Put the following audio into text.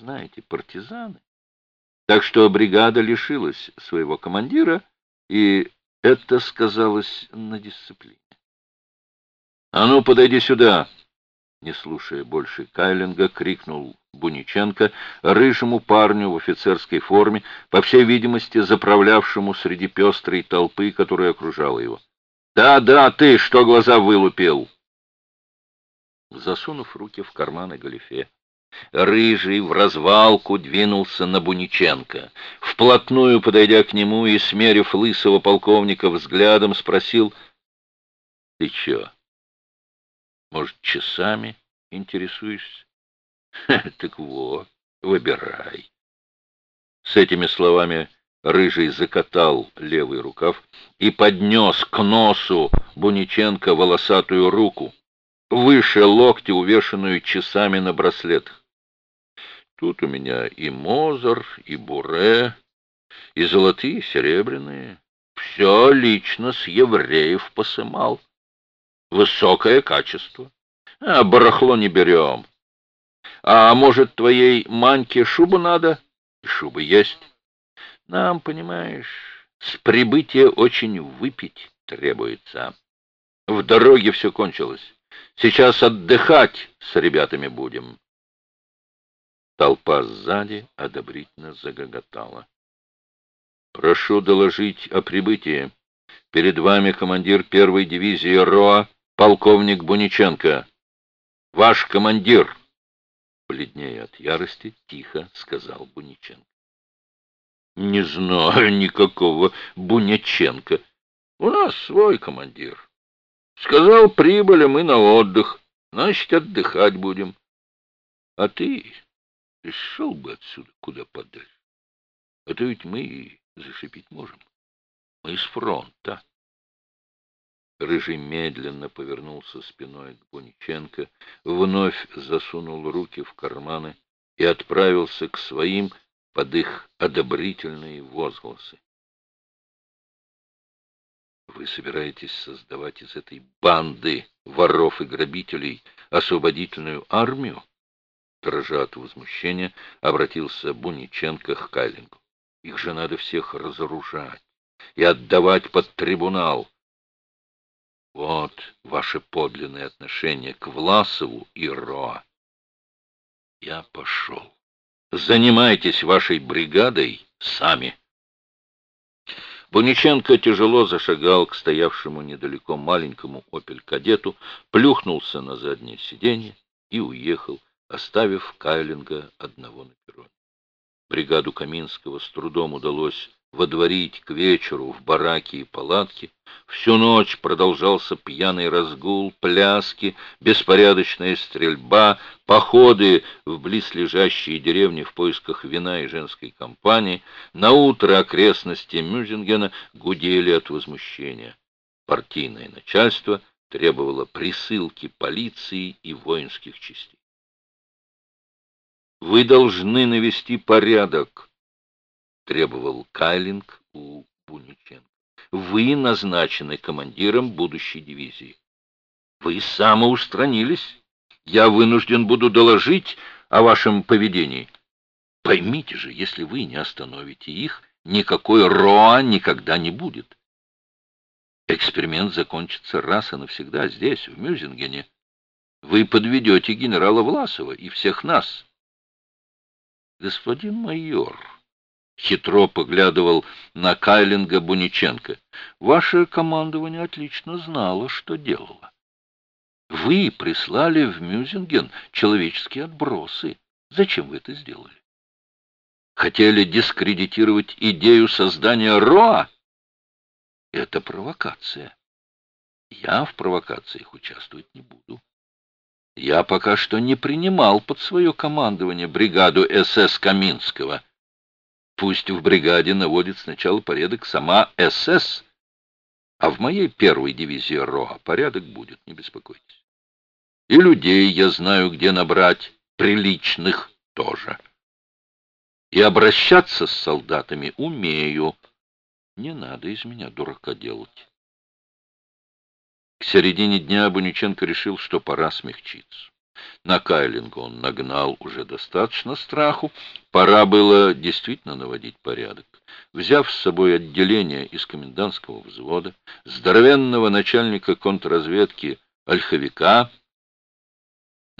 знаете, партизаны. Так что бригада лишилась своего командира, и это сказалось на дисциплине. — А ну, подойди сюда! Не слушая больше Кайлинга, крикнул Буниченко рыжему парню в офицерской форме, по всей видимости, заправлявшему среди пестрой толпы, которая окружала его. «Да, да, ты, что глаза вылупил!» Засунув руки в карманы галифе, Рыжий в развалку двинулся на Буниченко. Вплотную подойдя к нему и смерив лысого полковника взглядом, спросил, «Ты чё, может, часами интересуешься?» «Так вот, выбирай». С этими словами Рыжий закатал левый рукав и поднес к носу Буниченко волосатую руку, выше локти, увешанную часами на браслетах. Тут у меня и Мозар, и Буре, и золотые, и серебряные. Все лично с евреев посымал. Высокое качество. А барахло не берем. А может, твоей маньке шубу надо? Шуба есть. Нам, понимаешь, с прибытия очень выпить требуется. В дороге все кончилось. Сейчас отдыхать с ребятами будем. Толпа сзади одобрительно загоготала. «Прошу доложить о прибытии. Перед вами командир первой дивизии РОА, полковник Буниченко. Ваш командир!» Бледнее от ярости, тихо сказал Буниченко. «Не знаю никакого Буниченко. У нас свой командир. Сказал, прибыли мы на отдых, значит, отдыхать будем. А ты и шел бы отсюда куда подальше. А то ведь мы и зашипить можем. Мы из фронта. Рыжий медленно повернулся спиной к Буниченко, вновь засунул руки в карманы и отправился к своим под их одобрительные возгласы. Вы собираетесь создавать из этой банды воров и грабителей освободительную армию? Дрожа от возмущения, обратился Буниченко к Кайлингу. Их же надо всех разоружать и отдавать под трибунал. Вот ваше подлинное отношение к Власову и Роа. Я пошел. Занимайтесь вашей бригадой сами. Буниченко тяжело зашагал к стоявшему недалеко маленькому «Опель-кадету», плюхнулся на заднее сиденье и уехал, оставив Кайлинга одного на перроне. Бригаду Каминского с трудом удалось водворить к вечеру в бараки и палатки. Всю ночь продолжался пьяный разгул, пляски, беспорядочная стрельба, походы в близлежащие деревни в поисках вина и женской компании. На утро окрестности Мюзингена гудели от возмущения. Партийное начальство требовало присылки полиции и воинских частей. Вы должны навести порядок, требовал Кайлинг у Буниченко. Вы назначены командиром будущей дивизии. Вы самоустранились. Я вынужден буду доложить о вашем поведении. Поймите же, если вы не остановите их, никакой РОА никогда не будет. Эксперимент закончится раз и навсегда здесь, в Мюзингене. Вы подведете генерала Власова и всех нас. Господин майор, хитро поглядывал на Кайлинга Буниченко, ваше командование отлично знало, что делало. Вы прислали в Мюзинген человеческие отбросы. Зачем вы это сделали? Хотели дискредитировать идею создания РОА? Это провокация. Я в провокациях участвовать не буду. Я пока что не принимал под свое командование бригаду СС Каминского. Пусть в бригаде наводит сначала порядок сама СС, а в моей первой дивизии РОА порядок будет, не беспокойтесь. И людей я знаю, где набрать, приличных тоже. И обращаться с солдатами умею. Не надо из меня дурака делать. К середине дня Буниченко решил, что пора смягчиться. На Кайлинга он нагнал уже достаточно страху. Пора было действительно наводить порядок. Взяв с собой отделение из комендантского взвода, здоровенного начальника контрразведки Ольховика,